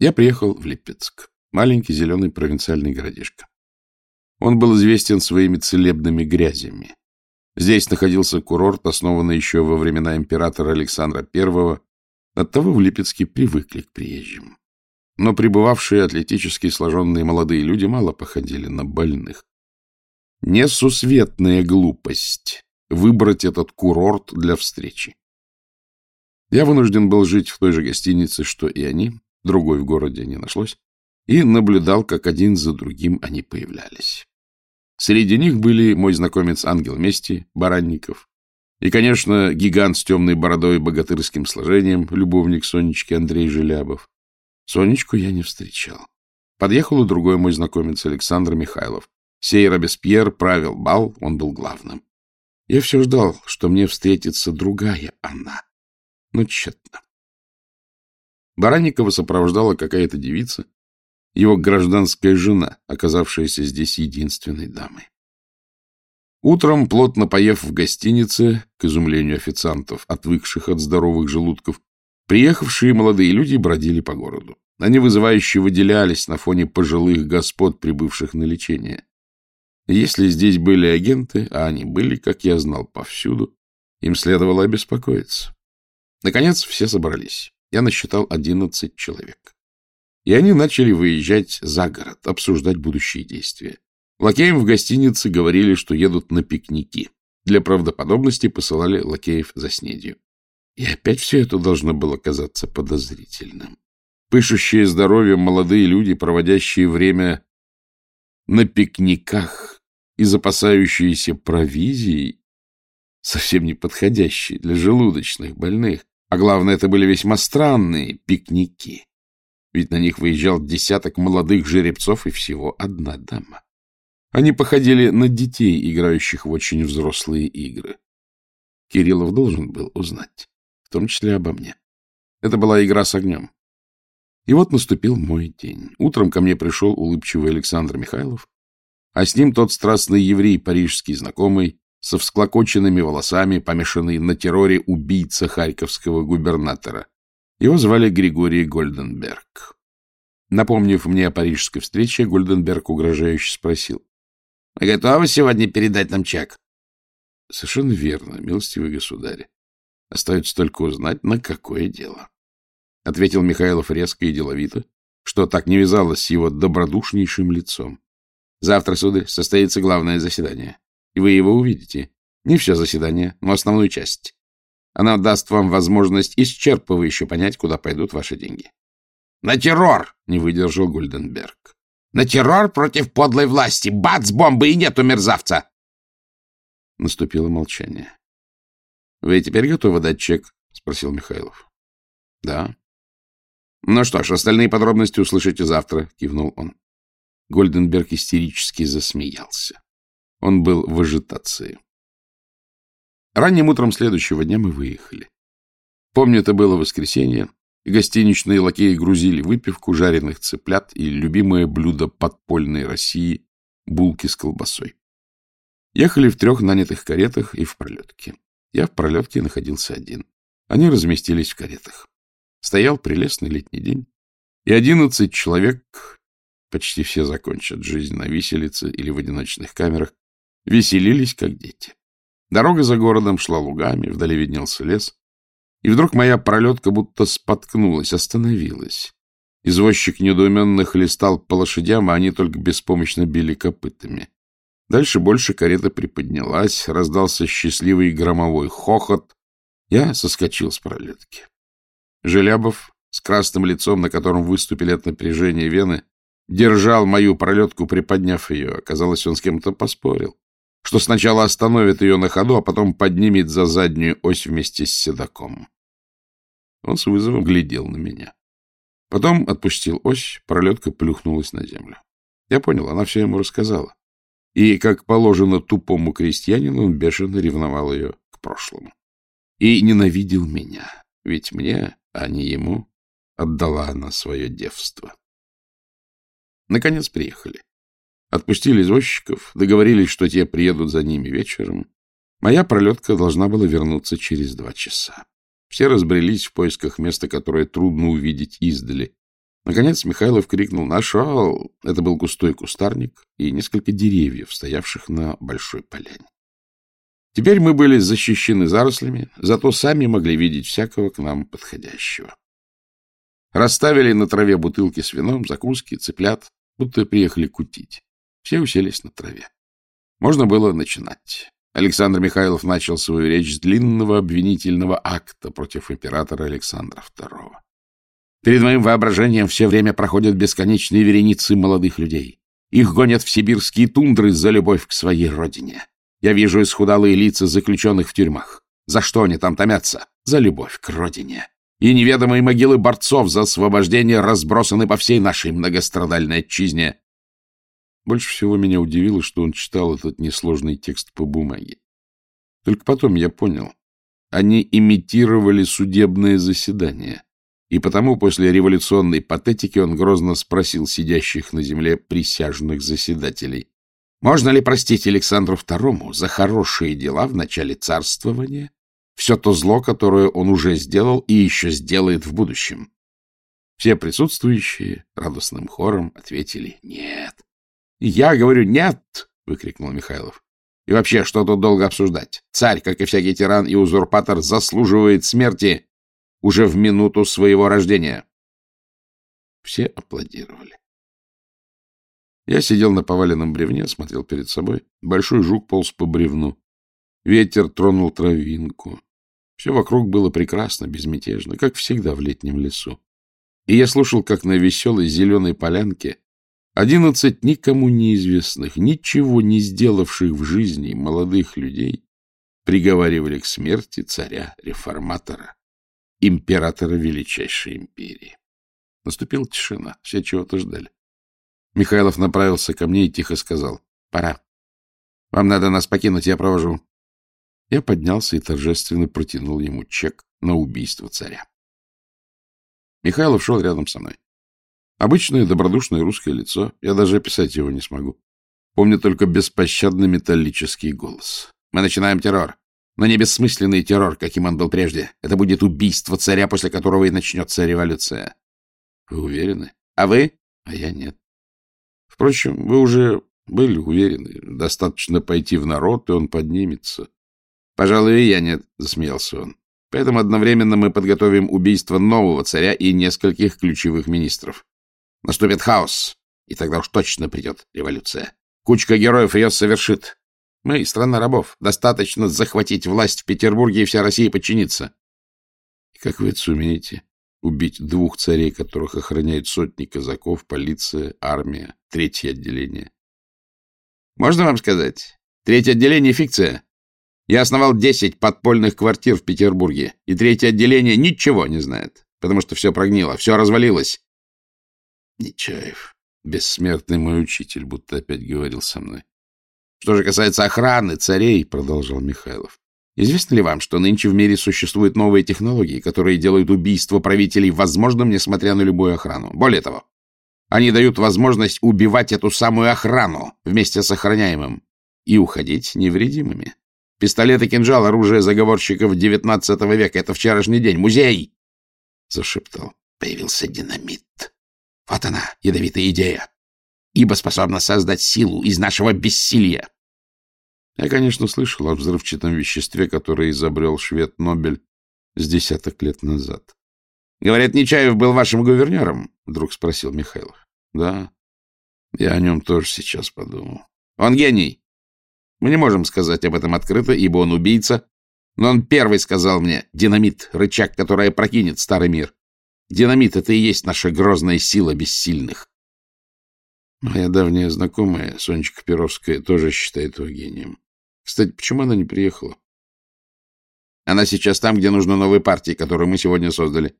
Я приехал в Липецк, маленький зеленый провинциальный городишко. Он был известен своими целебными грязями. Здесь находился курорт, основанный еще во времена императора Александра I. Оттого в Липецке привыкли к приезжим. Но пребывавшие атлетически сложенные молодые люди мало походили на больных. Несусветная глупость выбрать этот курорт для встречи. Я вынужден был жить в той же гостинице, что и они, другой в городе не нашлось, и наблюдал, как один за другим они появлялись. Среди них были мой знакомец Ангел Мести, Баранников, и, конечно, гигант с темной бородой и богатырским сложением, любовник Сонечки Андрей Желябов. Сонечку я не встречал. Подъехал и другой мой знакомец Александр Михайлов. Сей Робеспьер правил бал, он был главным. Я все ждал, что мне встретится другая она, но тщетно. Баранникова сопровождала какая-то девица, его гражданская жена, оказавшаяся здесь единственной дамой. Утром, плотно поев в гостинице, к изумлению официантов, отвыкших от здоровых желудков, приехавшие молодые люди бродили по городу. Они вызывающе выделялись на фоне пожилых господ, прибывших на лечение. Если здесь были агенты, а они были, как я знал, повсюду, им следовало обеспокоиться. Наконец все собрались. Я насчитал одиннадцать человек и они начали выезжать за город, обсуждать будущие действия. Лакеям в гостинице говорили, что едут на пикники. Для правдоподобности посылали лакеев за снедью. И опять все это должно было казаться подозрительным. Пышущие здоровьем молодые люди, проводящие время на пикниках и запасающиеся провизией, совсем не подходящие для желудочных больных. А главное, это были весьма странные пикники ведь на них выезжал десяток молодых жеребцов и всего одна дама. Они походили на детей, играющих в очень взрослые игры. Кириллов должен был узнать, в том числе обо мне. Это была игра с огнем. И вот наступил мой день. Утром ко мне пришел улыбчивый Александр Михайлов, а с ним тот страстный еврей, парижский знакомый, со всклокоченными волосами, помешанный на терроре убийца харьковского губернатора. Его звали Григорий Гольденберг. Напомнив мне о парижской встрече, Гольденберг угрожающе спросил. — Вы готовы сегодня передать нам чек? — Совершенно верно, милостивый государь. Остается только узнать, на какое дело. Ответил Михайлов резко и деловито, что так не вязалось с его добродушнейшим лицом. Завтра, сударь, состоится главное заседание, и вы его увидите. Не все заседание, но основную часть. Она даст вам возможность исчерпывающе понять, куда пойдут ваши деньги. — На террор! — не выдержал Гульденберг. — На террор против подлой власти! Бац! Бомбы и нету мерзавца! Наступило молчание. — Вы теперь готовы дать чек? — спросил Михайлов. — Да. — Ну что ж, остальные подробности услышите завтра, — кивнул он. Гольденберг истерически засмеялся. Он был в ажитации. Ранним утром следующего дня мы выехали. Помню, это было воскресенье, гостиничные лакеи грузили выпивку, жареных цыплят и любимое блюдо подпольной России — булки с колбасой. Ехали в трех нанятых каретах и в пролетке. Я в пролетке находился один. Они разместились в каретах. Стоял прелестный летний день, и одиннадцать человек, почти все закончат жизнь на виселице или в одиночных камерах, веселились, как дети. Дорога за городом шла лугами, вдали виднелся лес. И вдруг моя пролетка будто споткнулась, остановилась. Извозчик недоуменно хлестал по лошадям, а они только беспомощно били копытами. Дальше больше карета приподнялась, раздался счастливый громовой хохот. Я соскочил с пролетки. Желябов, с красным лицом, на котором выступили от напряжения вены, держал мою пролетку, приподняв ее. Оказалось, он с кем-то поспорил что сначала остановит ее на ходу, а потом поднимет за заднюю ось вместе с седаком. Он с вызовом глядел на меня. Потом отпустил ось, пролетка плюхнулась на землю. Я понял, она все ему рассказала. И, как положено тупому крестьянину, он бешено ревновал ее к прошлому. И ненавидел меня, ведь мне, а не ему, отдала она свое девство. Наконец приехали. Отпустили извозчиков, договорились, что те приедут за ними вечером. Моя пролетка должна была вернуться через два часа. Все разбрелись в поисках места, которое трудно увидеть издали. Наконец Михайлов крикнул «Нашел!» Это был густой кустарник и несколько деревьев, стоявших на большой поляне. Теперь мы были защищены зарослями, зато сами могли видеть всякого к нам подходящего. Расставили на траве бутылки с вином, закуски, цыплят, будто приехали кутить. Все уселись на траве. Можно было начинать. Александр Михайлов начал свою речь с длинного обвинительного акта против императора Александра II. Перед моим воображением все время проходят бесконечные вереницы молодых людей. Их гонят в сибирские тундры за любовь к своей родине. Я вижу исхудалые лица заключенных в тюрьмах. За что они там томятся? За любовь к родине. И неведомые могилы борцов за освобождение разбросаны по всей нашей многострадальной отчизне. Больше всего меня удивило, что он читал этот несложный текст по бумаге. Только потом я понял. Они имитировали судебное заседание. И потому после революционной патетики он грозно спросил сидящих на земле присяжных заседателей. Можно ли простить Александру II за хорошие дела в начале царствования все то зло, которое он уже сделал и еще сделает в будущем? Все присутствующие радостным хором ответили «нет». — Я говорю «нет», — выкрикнул Михайлов. — И вообще, что тут долго обсуждать? Царь, как и всякий тиран и узурпатор, заслуживает смерти уже в минуту своего рождения. Все аплодировали. Я сидел на поваленном бревне, смотрел перед собой. Большой жук полз по бревну. Ветер тронул травинку. Все вокруг было прекрасно, безмятежно, как всегда в летнем лесу. И я слушал, как на веселой зеленой полянке Одиннадцать никому неизвестных, ничего не сделавших в жизни молодых людей приговаривали к смерти царя-реформатора, императора величайшей империи. Наступила тишина, все чего-то ждали. Михайлов направился ко мне и тихо сказал, «Пора. Вам надо нас покинуть, я провожу». Я поднялся и торжественно протянул ему чек на убийство царя. Михайлов шел рядом со мной. Обычное добродушное русское лицо. Я даже описать его не смогу. Помню только беспощадный металлический голос. Мы начинаем террор. Но не бессмысленный террор, каким он был прежде. Это будет убийство царя, после которого и начнется революция. Вы уверены? А вы? А я нет. Впрочем, вы уже были уверены. Достаточно пойти в народ, и он поднимется. Пожалуй, и я нет, — засмеялся он. Поэтому одновременно мы подготовим убийство нового царя и нескольких ключевых министров. Наступит хаос, и тогда уж точно придет революция. Кучка героев ее совершит. Мы — страна рабов. Достаточно захватить власть в Петербурге, и вся Россия подчинится. И как вы это сумеете? Убить двух царей, которых охраняют сотни казаков, полиция, армия, третье отделение. Можно вам сказать? Третье отделение — фикция. Я основал десять подпольных квартир в Петербурге, и третье отделение ничего не знает, потому что все прогнило, все развалилось. Нечаев, бессмертный мой учитель, будто опять говорил со мной. Что же касается охраны царей, продолжал Михайлов, известно ли вам, что нынче в мире существуют новые технологии, которые делают убийство правителей возможным, несмотря на любую охрану? Более того, они дают возможность убивать эту самую охрану вместе с охраняемым и уходить невредимыми. Пистолет и кинжал — оружие заговорщиков XIX века. Это вчерашний день. Музей! Зашептал. Появился динамит. Вот она, ядовитая идея. Ибо способна создать силу из нашего бессилия. Я, конечно, слышал о взрывчатом веществе, которое изобрел швед Нобель с десяток лет назад. — Говорят, Нечаев был вашим гувернером? — вдруг спросил Михайлов. — Да, я о нем тоже сейчас подумал. — Он гений. Мы не можем сказать об этом открыто, ибо он убийца, но он первый сказал мне «динамит, рычаг, который прокинет старый мир». Динамит — это и есть наша грозная сила бессильных. Моя давняя знакомая, Сонечка Перовская, тоже считает его гением. Кстати, почему она не приехала? Она сейчас там, где нужны новые партии, которые мы сегодня создали.